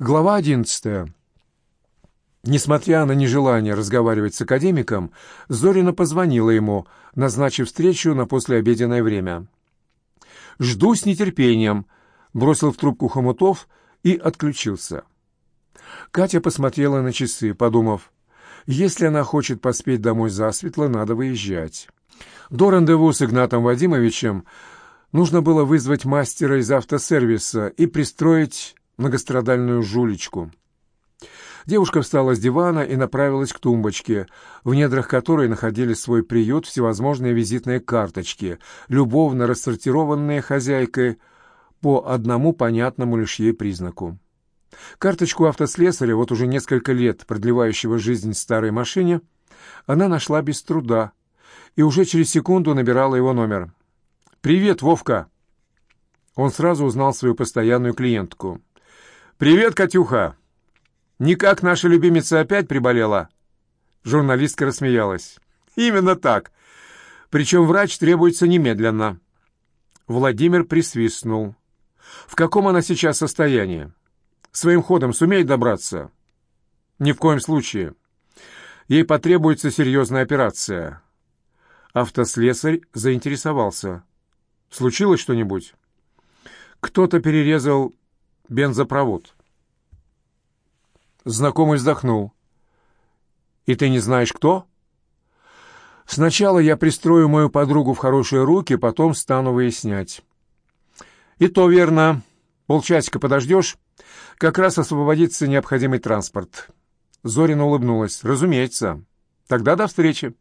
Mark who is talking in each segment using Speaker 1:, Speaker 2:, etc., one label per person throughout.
Speaker 1: Глава одиннадцатая. Несмотря на нежелание разговаривать с академиком, Зорина позвонила ему, назначив встречу на послеобеденное время. «Жду с нетерпением», — бросил в трубку Хомутов и отключился. Катя посмотрела на часы, подумав, если она хочет поспеть домой засветло, надо выезжать. До рандеву с Игнатом Вадимовичем нужно было вызвать мастера из автосервиса и пристроить многострадальную жулечку. Девушка встала с дивана и направилась к тумбочке, в недрах которой находили свой приют всевозможные визитные карточки, любовно рассортированные хозяйкой по одному понятному лишь ей признаку. Карточку автослесаря, вот уже несколько лет продлевающего жизнь старой машине, она нашла без труда и уже через секунду набирала его номер. «Привет, Вовка!» Он сразу узнал свою постоянную клиентку. «Привет, Катюха! Никак наша любимица опять приболела?» Журналистка рассмеялась. «Именно так. Причем врач требуется немедленно». Владимир присвистнул. «В каком она сейчас состоянии? Своим ходом сумеет добраться?» «Ни в коем случае. Ей потребуется серьезная операция». Автослесарь заинтересовался. «Случилось что-нибудь?» «Кто-то перерезал бензопровод. Знакомый вздохнул. «И ты не знаешь, кто?» «Сначала я пристрою мою подругу в хорошие руки, потом стану выяснять». «И то верно. Полчасика подождешь? Как раз освободится необходимый транспорт». Зорина улыбнулась. «Разумеется. Тогда до встречи».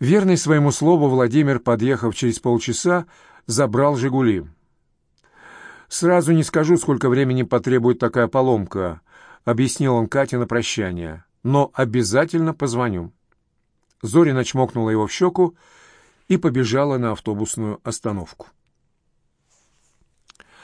Speaker 1: Верный своему слову Владимир, подъехав через полчаса, забрал «Жигули». «Сразу не скажу, сколько времени потребует такая поломка», — объяснил он Кате на прощание. «Но обязательно позвоню». Зорина чмокнула его в щеку и побежала на автобусную остановку.